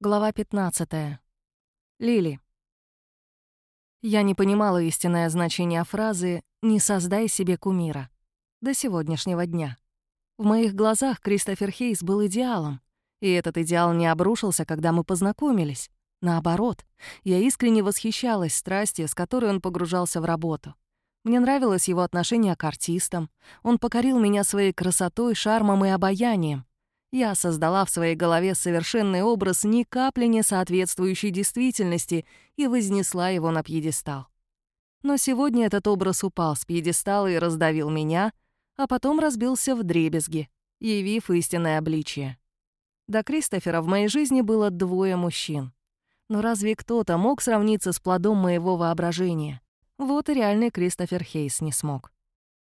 Глава 15. Лили. Я не понимала истинное значение фразы «не создай себе кумира» до сегодняшнего дня. В моих глазах Кристофер Хейс был идеалом, и этот идеал не обрушился, когда мы познакомились. Наоборот, я искренне восхищалась страстью, с которой он погружался в работу. Мне нравилось его отношение к артистам. Он покорил меня своей красотой, шармом и обаянием. Я создала в своей голове совершенный образ ни капли не соответствующей действительности и вознесла его на пьедестал. Но сегодня этот образ упал с пьедестала и раздавил меня, а потом разбился в дребезги, явив истинное обличие. До Кристофера в моей жизни было двое мужчин. Но разве кто-то мог сравниться с плодом моего воображения? Вот и реальный Кристофер Хейс не смог.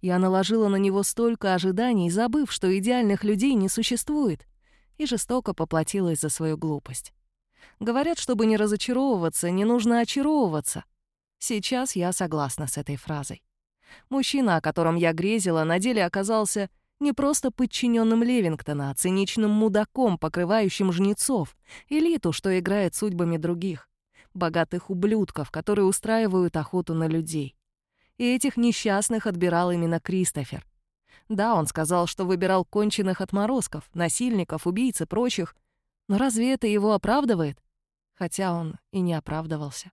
Я наложила на него столько ожиданий, забыв, что идеальных людей не существует, и жестоко поплатилась за свою глупость. Говорят, чтобы не разочаровываться, не нужно очаровываться. Сейчас я согласна с этой фразой. Мужчина, о котором я грезила, на деле оказался не просто подчиненным Левингтона, а циничным мудаком, покрывающим жнецов, элиту, что играет судьбами других, богатых ублюдков, которые устраивают охоту на людей и этих несчастных отбирал именно Кристофер. Да, он сказал, что выбирал конченых отморозков, насильников, убийц и прочих, но разве это его оправдывает? Хотя он и не оправдывался.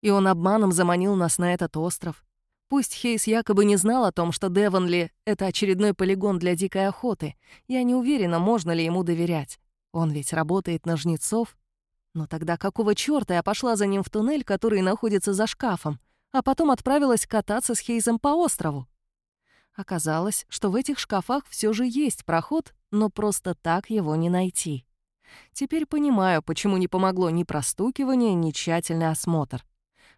И он обманом заманил нас на этот остров. Пусть Хейс якобы не знал о том, что Девонли — это очередной полигон для дикой охоты, я не уверена, можно ли ему доверять. Он ведь работает на жнецов. Но тогда какого чёрта я пошла за ним в туннель, который находится за шкафом? А потом отправилась кататься с Хейзом по острову. Оказалось, что в этих шкафах все же есть проход, но просто так его не найти. Теперь понимаю, почему не помогло ни простукивание, ни тщательный осмотр.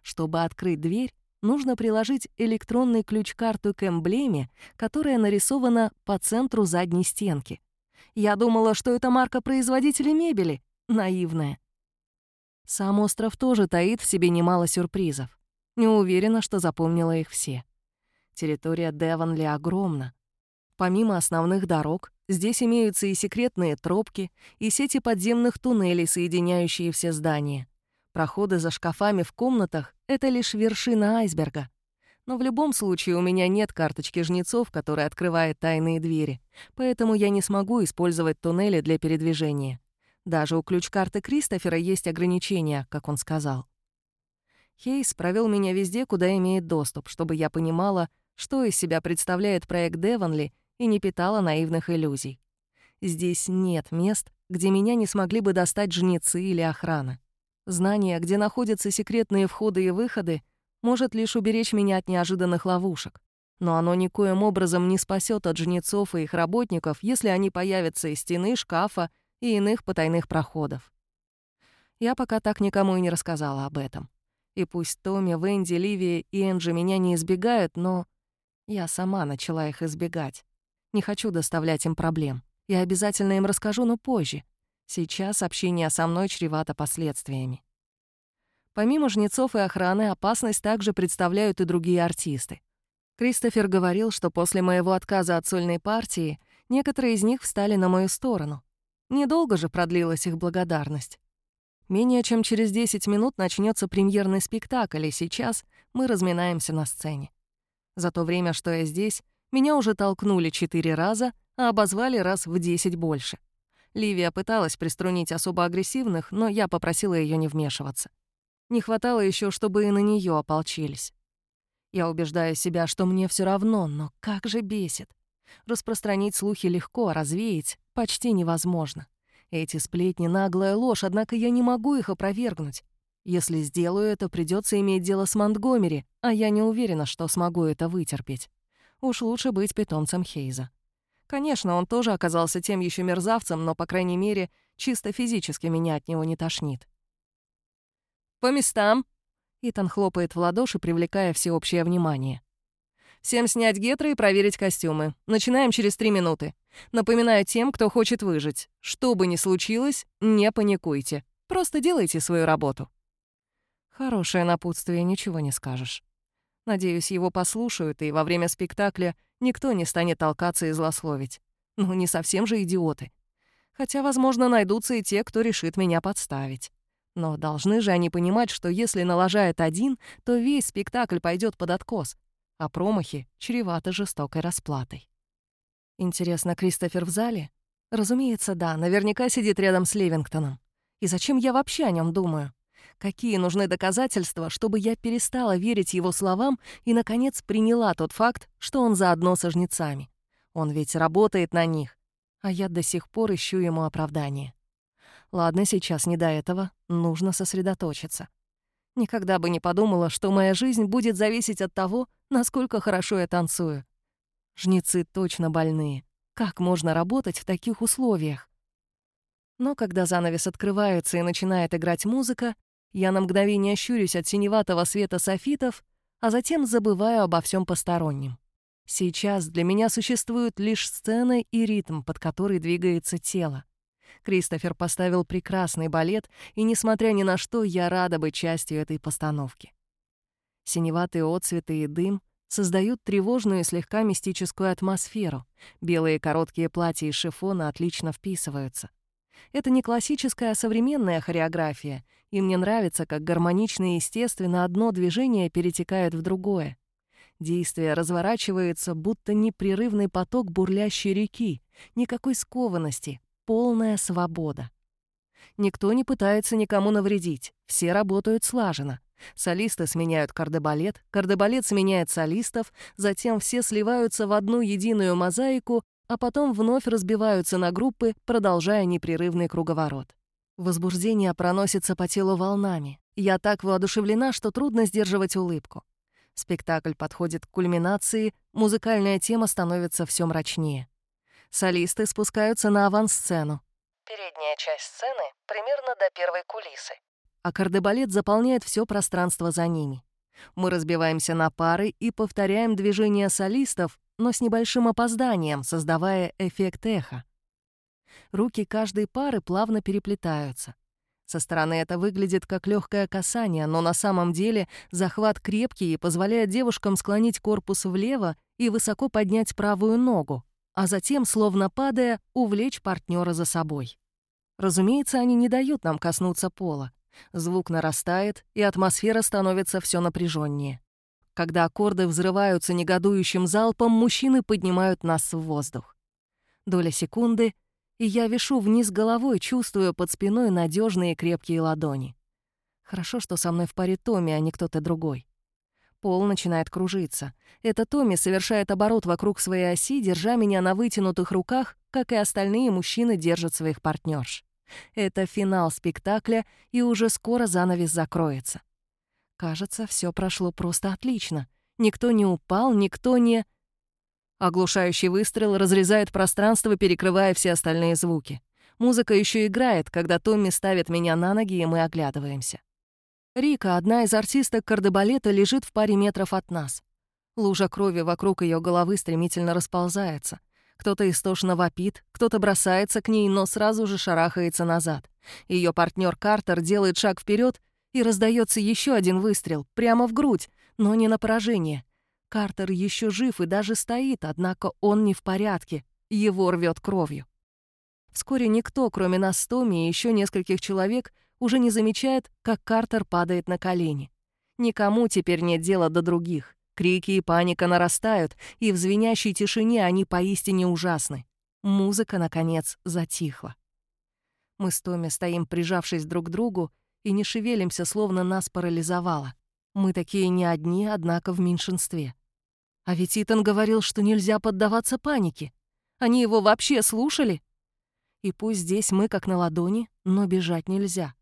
Чтобы открыть дверь, нужно приложить электронный ключ-карту к эмблеме, которая нарисована по центру задней стенки. Я думала, что это марка производителя мебели. Наивная. Сам остров тоже таит в себе немало сюрпризов. Не уверена, что запомнила их все. Территория Девонли огромна. Помимо основных дорог, здесь имеются и секретные тропки, и сети подземных туннелей, соединяющие все здания. Проходы за шкафами в комнатах — это лишь вершина айсберга. Но в любом случае у меня нет карточки жнецов, которая открывает тайные двери, поэтому я не смогу использовать туннели для передвижения. Даже у ключ-карты Кристофера есть ограничения, как он сказал. Хейс провел меня везде, куда имеет доступ, чтобы я понимала, что из себя представляет проект Девонли и не питала наивных иллюзий. Здесь нет мест, где меня не смогли бы достать жнецы или охрана. Знание, где находятся секретные входы и выходы, может лишь уберечь меня от неожиданных ловушек. Но оно никоим образом не спасет от жнецов и их работников, если они появятся из стены, шкафа и иных потайных проходов. Я пока так никому и не рассказала об этом. И пусть Томми, Венди, Ливия и Энджи меня не избегают, но я сама начала их избегать. Не хочу доставлять им проблем. Я обязательно им расскажу, но позже. Сейчас общение со мной чревато последствиями. Помимо жнецов и охраны, опасность также представляют и другие артисты. Кристофер говорил, что после моего отказа от сольной партии некоторые из них встали на мою сторону. Недолго же продлилась их благодарность. Менее чем через 10 минут начнется премьерный спектакль, и сейчас мы разминаемся на сцене. За то время, что я здесь, меня уже толкнули четыре раза, а обозвали раз в 10 больше. Ливия пыталась приструнить особо агрессивных, но я попросила ее не вмешиваться. Не хватало еще, чтобы и на нее ополчились. Я убеждаю себя, что мне все равно, но как же бесит. Распространить слухи легко, а развеять почти невозможно. Эти сплетни — наглая ложь, однако я не могу их опровергнуть. Если сделаю это, придется иметь дело с Монтгомери, а я не уверена, что смогу это вытерпеть. Уж лучше быть питомцем Хейза. Конечно, он тоже оказался тем еще мерзавцем, но, по крайней мере, чисто физически меня от него не тошнит. «По местам!» Итан хлопает в ладоши, привлекая всеобщее внимание. «Всем снять гетры и проверить костюмы. Начинаем через три минуты. Напоминаю тем, кто хочет выжить. Что бы ни случилось, не паникуйте. Просто делайте свою работу. Хорошее напутствие, ничего не скажешь. Надеюсь, его послушают, и во время спектакля никто не станет толкаться и злословить. Ну, не совсем же идиоты. Хотя, возможно, найдутся и те, кто решит меня подставить. Но должны же они понимать, что если налажает один, то весь спектакль пойдет под откос, а промахи чреваты жестокой расплатой. Интересно, Кристофер в зале? Разумеется, да, наверняка сидит рядом с Левингтоном. И зачем я вообще о нем думаю? Какие нужны доказательства, чтобы я перестала верить его словам и, наконец, приняла тот факт, что он заодно со жнецами? Он ведь работает на них, а я до сих пор ищу ему оправдание. Ладно, сейчас не до этого, нужно сосредоточиться. Никогда бы не подумала, что моя жизнь будет зависеть от того, насколько хорошо я танцую. Жнецы точно больные. Как можно работать в таких условиях? Но когда занавес открывается и начинает играть музыка, я на мгновение щурюсь от синеватого света софитов, а затем забываю обо всем постороннем. Сейчас для меня существуют лишь сцена и ритм, под который двигается тело. Кристофер поставил прекрасный балет, и, несмотря ни на что, я рада быть частью этой постановки. Синеватые отцветы и дым создают тревожную слегка мистическую атмосферу. Белые короткие платья из шифона отлично вписываются. Это не классическая, а современная хореография, и мне нравится, как гармонично и естественно одно движение перетекает в другое. Действие разворачивается, будто непрерывный поток бурлящей реки, никакой скованности, полная свобода. Никто не пытается никому навредить, все работают слаженно. Солисты сменяют кардебалет, кардебалет сменяет солистов, затем все сливаются в одну единую мозаику, а потом вновь разбиваются на группы, продолжая непрерывный круговорот. Возбуждение проносится по телу волнами. Я так воодушевлена, что трудно сдерживать улыбку. Спектакль подходит к кульминации, музыкальная тема становится все мрачнее. Солисты спускаются на авансцену. Передняя часть сцены примерно до первой кулисы. А кардебалет заполняет все пространство за ними. Мы разбиваемся на пары и повторяем движения солистов, но с небольшим опозданием, создавая эффект эха. Руки каждой пары плавно переплетаются — со стороны это выглядит как легкое касание, но на самом деле захват крепкий и позволяет девушкам склонить корпус влево и высоко поднять правую ногу, а затем, словно падая, увлечь партнера за собой. Разумеется, они не дают нам коснуться пола. Звук нарастает, и атмосфера становится все напряженнее. Когда аккорды взрываются негодующим залпом, мужчины поднимают нас в воздух. Доля секунды — и я вишу вниз головой, чувствуя под спиной надежные крепкие ладони. Хорошо, что со мной в паре Томми, а не кто-то другой. Пол начинает кружиться. Это Томми совершает оборот вокруг своей оси, держа меня на вытянутых руках, как и остальные мужчины держат своих партнерш. Это финал спектакля, и уже скоро занавес закроется. Кажется, все прошло просто отлично. Никто не упал, никто не... Оглушающий выстрел разрезает пространство, перекрывая все остальные звуки. Музыка еще играет, когда Томми ставит меня на ноги, и мы оглядываемся. Рика, одна из артисток кардебалета, лежит в паре метров от нас. Лужа крови вокруг ее головы стремительно расползается. Кто-то истошно вопит, кто-то бросается к ней, но сразу же шарахается назад. Ее партнер Картер делает шаг вперед, и раздается еще один выстрел, прямо в грудь, но не на поражение. Картер еще жив и даже стоит, однако он не в порядке, его рвет кровью. Вскоре никто, кроме нас с и еще нескольких человек, уже не замечает, как Картер падает на колени. Никому теперь нет дела до других. Крики и паника нарастают, и в звенящей тишине они поистине ужасны. Музыка, наконец, затихла. Мы с Томми стоим, прижавшись друг к другу, и не шевелимся, словно нас парализовало. Мы такие не одни, однако в меньшинстве. А ведь Итан говорил, что нельзя поддаваться панике. Они его вообще слушали? И пусть здесь мы как на ладони, но бежать нельзя.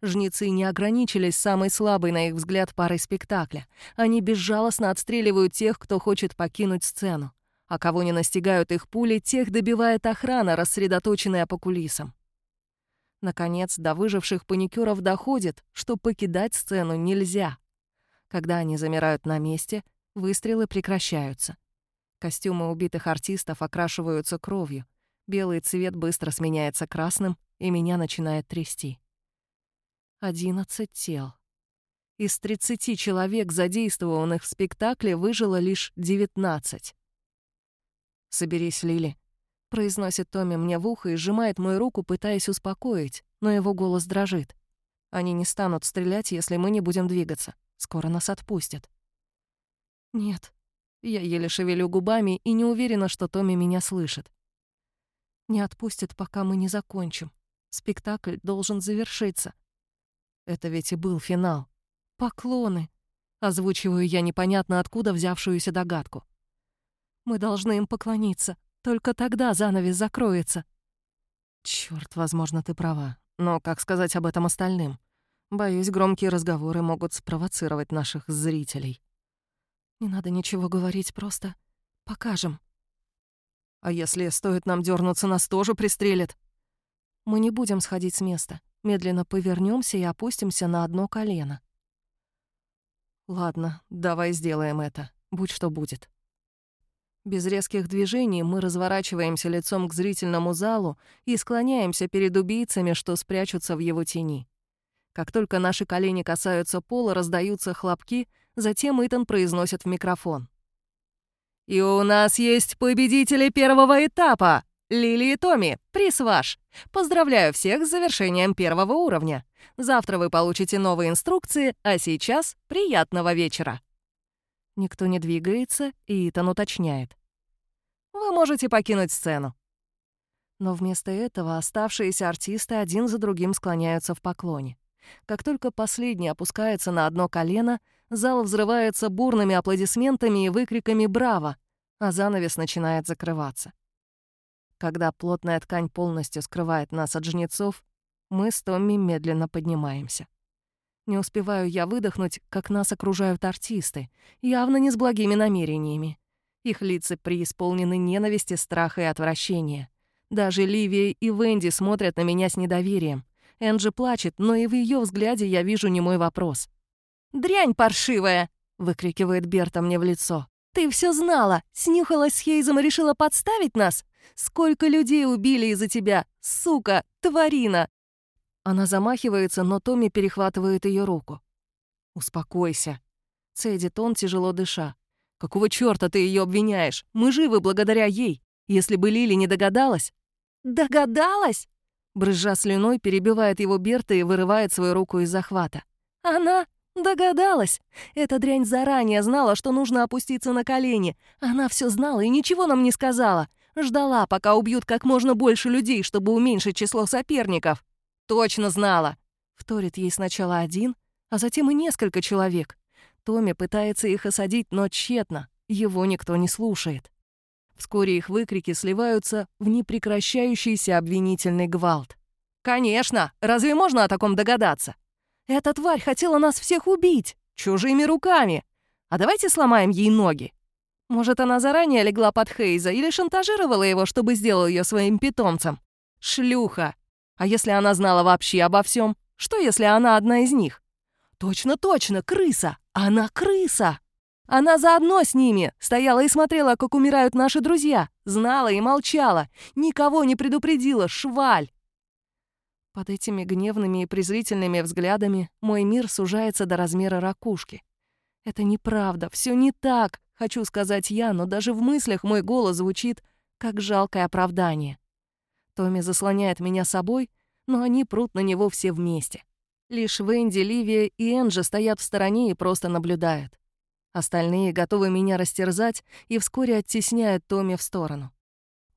Жнецы не ограничились самой слабой, на их взгляд, парой спектакля. Они безжалостно отстреливают тех, кто хочет покинуть сцену. А кого не настигают их пули, тех добивает охрана, рассредоточенная по кулисам. Наконец, до выживших паникеров доходит, что покидать сцену нельзя. Когда они замирают на месте, выстрелы прекращаются. Костюмы убитых артистов окрашиваются кровью. Белый цвет быстро сменяется красным, и меня начинает трясти. Одиннадцать тел. Из тридцати человек, задействованных в спектакле, выжило лишь девятнадцать. «Соберись, Лили». произносит Томми мне в ухо и сжимает мою руку, пытаясь успокоить, но его голос дрожит. Они не станут стрелять, если мы не будем двигаться. Скоро нас отпустят. Нет. Я еле шевелю губами и не уверена, что Томми меня слышит. Не отпустят, пока мы не закончим. Спектакль должен завершиться. Это ведь и был финал. Поклоны. Озвучиваю я непонятно откуда взявшуюся догадку. Мы должны им поклониться. Только тогда занавес закроется. Чёрт, возможно, ты права. Но как сказать об этом остальным? Боюсь, громкие разговоры могут спровоцировать наших зрителей. Не надо ничего говорить, просто покажем. А если стоит нам дернуться, нас тоже пристрелят? Мы не будем сходить с места. Медленно повернемся и опустимся на одно колено. Ладно, давай сделаем это. Будь что будет. Без резких движений мы разворачиваемся лицом к зрительному залу и склоняемся перед убийцами, что спрячутся в его тени. Как только наши колени касаются пола, раздаются хлопки, затем Итан произносит в микрофон. «И у нас есть победители первого этапа! Лили и Томми, приз ваш! Поздравляю всех с завершением первого уровня! Завтра вы получите новые инструкции, а сейчас приятного вечера!» Никто не двигается, и Итан уточняет. «Вы можете покинуть сцену». Но вместо этого оставшиеся артисты один за другим склоняются в поклоне. Как только последний опускается на одно колено, зал взрывается бурными аплодисментами и выкриками «Браво!», а занавес начинает закрываться. Когда плотная ткань полностью скрывает нас от жнецов, мы с Томми медленно поднимаемся. Не успеваю я выдохнуть, как нас окружают артисты, явно не с благими намерениями. Их лица преисполнены ненависти, страха и отвращения. Даже Ливия и Венди смотрят на меня с недоверием. Энджи плачет, но и в ее взгляде я вижу немой вопрос. «Дрянь паршивая!» — выкрикивает Берта мне в лицо. «Ты все знала! Снюхалась с Хейзом и решила подставить нас? Сколько людей убили из-за тебя! Сука! Тварина! Она замахивается, но Томми перехватывает ее руку. «Успокойся», — цедит он, тяжело дыша. «Какого чёрта ты ее обвиняешь? Мы живы благодаря ей. Если бы Лили не догадалась...» «Догадалась?» Брызжа слюной, перебивает его Берта и вырывает свою руку из захвата. «Она догадалась. Эта дрянь заранее знала, что нужно опуститься на колени. Она все знала и ничего нам не сказала. Ждала, пока убьют как можно больше людей, чтобы уменьшить число соперников. «Точно знала!» Вторит ей сначала один, а затем и несколько человек. Томми пытается их осадить, но тщетно. Его никто не слушает. Вскоре их выкрики сливаются в непрекращающийся обвинительный гвалт. «Конечно! Разве можно о таком догадаться? Эта тварь хотела нас всех убить! Чужими руками! А давайте сломаем ей ноги!» Может, она заранее легла под Хейза или шантажировала его, чтобы сделал ее своим питомцем? Шлюха! А если она знала вообще обо всем? Что, если она одна из них? Точно-точно, крыса! Она крыса! Она заодно с ними, стояла и смотрела, как умирают наши друзья, знала и молчала, никого не предупредила, шваль. Под этими гневными и презрительными взглядами мой мир сужается до размера ракушки. Это неправда, все не так, хочу сказать я, но даже в мыслях мой голос звучит как жалкое оправдание. Томми заслоняет меня собой, но они прут на него все вместе. Лишь Венди, Ливия и Энджи стоят в стороне и просто наблюдают. Остальные готовы меня растерзать и вскоре оттесняют Томми в сторону.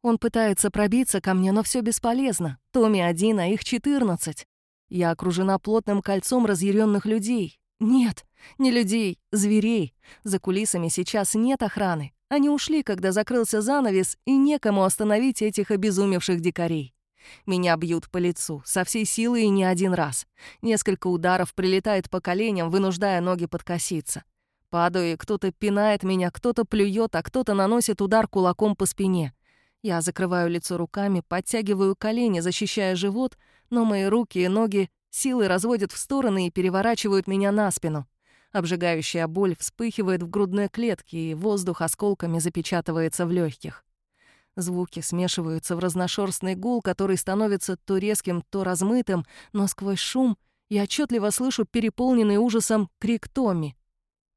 Он пытается пробиться ко мне, но все бесполезно. Томми один, а их четырнадцать. Я окружена плотным кольцом разъяренных людей. Нет, не людей, зверей. За кулисами сейчас нет охраны. Они ушли, когда закрылся занавес, и некому остановить этих обезумевших дикарей. Меня бьют по лицу, со всей силы и не один раз. Несколько ударов прилетает по коленям, вынуждая ноги подкоситься. Падаю, и кто-то пинает меня, кто-то плюет, а кто-то наносит удар кулаком по спине. Я закрываю лицо руками, подтягиваю колени, защищая живот, но мои руки и ноги силой разводят в стороны и переворачивают меня на спину. Обжигающая боль вспыхивает в грудной клетке, и воздух осколками запечатывается в легких. Звуки смешиваются в разношерстный гул, который становится то резким, то размытым, но сквозь шум я отчетливо слышу переполненный ужасом крик Томми.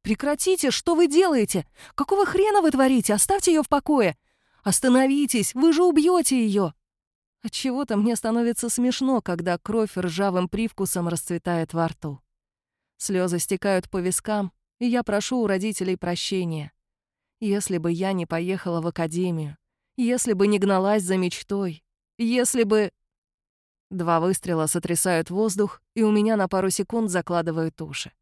«Прекратите! Что вы делаете? Какого хрена вы творите? Оставьте ее в покое! Остановитесь, вы же убьете ее! Отчего-то мне становится смешно, когда кровь ржавым привкусом расцветает во рту. Слезы стекают по вискам, и я прошу у родителей прощения. Если бы я не поехала в академию, если бы не гналась за мечтой, если бы... Два выстрела сотрясают воздух, и у меня на пару секунд закладывают уши.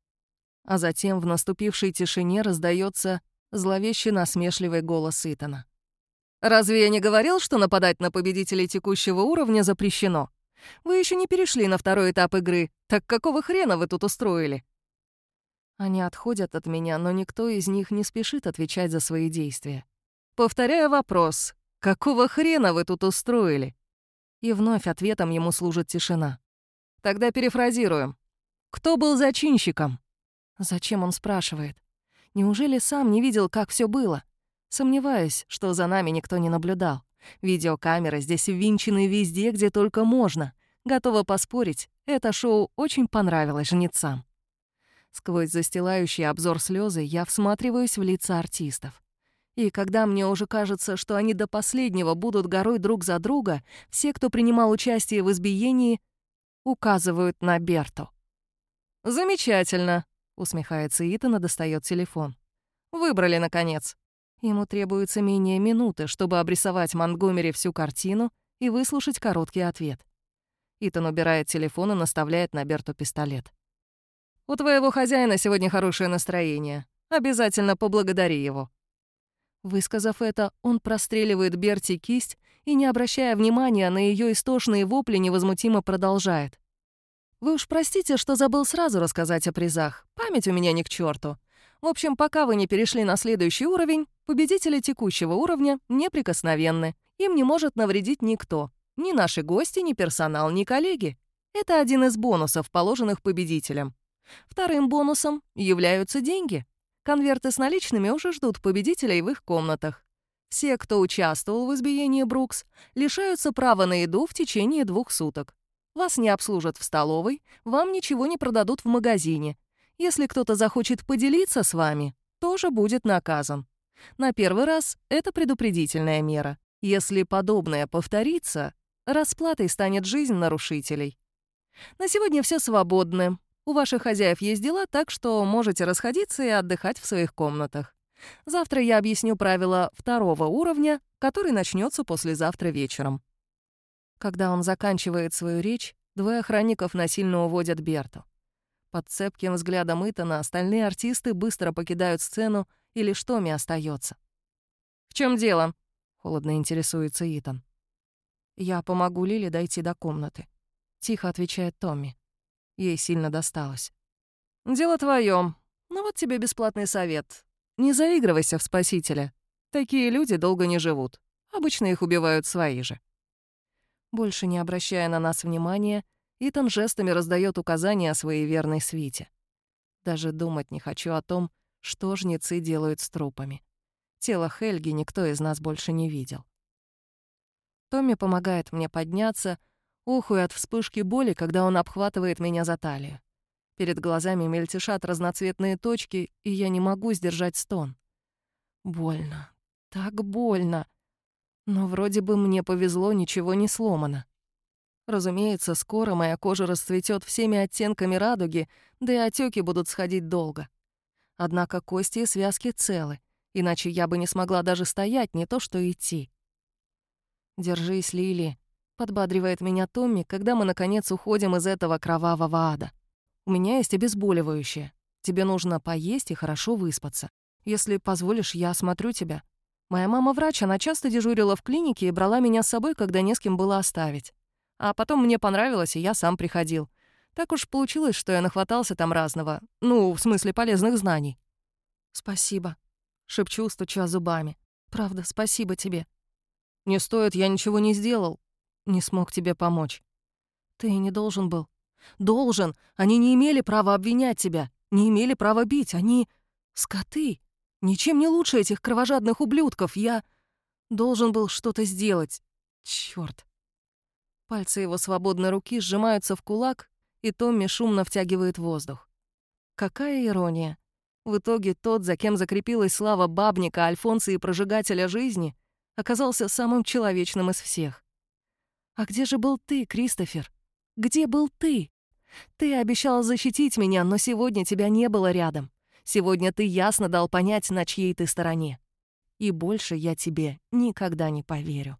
А затем в наступившей тишине раздается зловеще насмешливый голос Итана. «Разве я не говорил, что нападать на победителей текущего уровня запрещено? Вы еще не перешли на второй этап игры, так какого хрена вы тут устроили?» Они отходят от меня, но никто из них не спешит отвечать за свои действия. Повторяю вопрос. «Какого хрена вы тут устроили?» И вновь ответом ему служит тишина. Тогда перефразируем. Кто был зачинщиком? Зачем он спрашивает? Неужели сам не видел, как все было? Сомневаюсь, что за нами никто не наблюдал. Видеокамеры здесь ввинчены везде, где только можно. Готова поспорить, это шоу очень понравилось жнецам. Сквозь застилающий обзор слезы я всматриваюсь в лица артистов. И когда мне уже кажется, что они до последнего будут горой друг за друга, все, кто принимал участие в избиении, указывают на Берту. «Замечательно», — усмехается Итан и достает телефон. «Выбрали, наконец». Ему требуется менее минуты, чтобы обрисовать Монгомери всю картину и выслушать короткий ответ. Итан убирает телефон и наставляет на Берту пистолет. «У твоего хозяина сегодня хорошее настроение. Обязательно поблагодари его». Высказав это, он простреливает Берти кисть и, не обращая внимания на ее истошные вопли, невозмутимо продолжает. «Вы уж простите, что забыл сразу рассказать о призах. Память у меня ни к черту. В общем, пока вы не перешли на следующий уровень, победители текущего уровня неприкосновенны. Им не может навредить никто. Ни наши гости, ни персонал, ни коллеги. Это один из бонусов, положенных победителям. Вторым бонусом являются деньги. Конверты с наличными уже ждут победителей в их комнатах. Все, кто участвовал в избиении Брукс, лишаются права на еду в течение двух суток. Вас не обслужат в столовой, вам ничего не продадут в магазине. Если кто-то захочет поделиться с вами, тоже будет наказан. На первый раз это предупредительная мера. Если подобное повторится, расплатой станет жизнь нарушителей. На сегодня все свободны. У ваших хозяев есть дела, так что можете расходиться и отдыхать в своих комнатах. Завтра я объясню правила второго уровня, который начнется послезавтра вечером». Когда он заканчивает свою речь, двое охранников насильно уводят Берту. Под цепким взглядом Итана остальные артисты быстро покидают сцену, и лишь Томми остается. «В чем дело?» — холодно интересуется Итан. «Я помогу Лиле дойти до комнаты», — тихо отвечает Томми. Ей сильно досталось. «Дело твоё. Ну вот тебе бесплатный совет. Не заигрывайся в спасителя. Такие люди долго не живут. Обычно их убивают свои же». Больше не обращая на нас внимания, Итан жестами раздает указания о своей верной свите. Даже думать не хочу о том, что жнецы делают с трупами. Тело Хельги никто из нас больше не видел. Томми помогает мне подняться — Охую от вспышки боли, когда он обхватывает меня за талию. Перед глазами мельтешат разноцветные точки, и я не могу сдержать стон. Больно. Так больно. Но вроде бы мне повезло, ничего не сломано. Разумеется, скоро моя кожа расцветет всеми оттенками радуги, да и отеки будут сходить долго. Однако кости и связки целы, иначе я бы не смогла даже стоять, не то что идти. «Держись, Лили», Подбадривает меня Томми, когда мы, наконец, уходим из этого кровавого ада. У меня есть обезболивающее. Тебе нужно поесть и хорошо выспаться. Если позволишь, я осмотрю тебя. Моя мама врач, она часто дежурила в клинике и брала меня с собой, когда не с кем было оставить. А потом мне понравилось, и я сам приходил. Так уж получилось, что я нахватался там разного. Ну, в смысле полезных знаний. «Спасибо», — шепчу, стуча зубами. «Правда, спасибо тебе». «Не стоит, я ничего не сделал не смог тебе помочь. Ты не должен был. Должен. Они не имели права обвинять тебя, не имели права бить. Они скоты. Ничем не лучше этих кровожадных ублюдков. Я должен был что-то сделать. Чёрт. Пальцы его свободной руки сжимаются в кулак, и Томми шумно втягивает воздух. Какая ирония. В итоге тот, за кем закрепилась слава бабника, альфонса и прожигателя жизни, оказался самым человечным из всех. А где же был ты, Кристофер? Где был ты? Ты обещал защитить меня, но сегодня тебя не было рядом. Сегодня ты ясно дал понять, на чьей ты стороне. И больше я тебе никогда не поверю.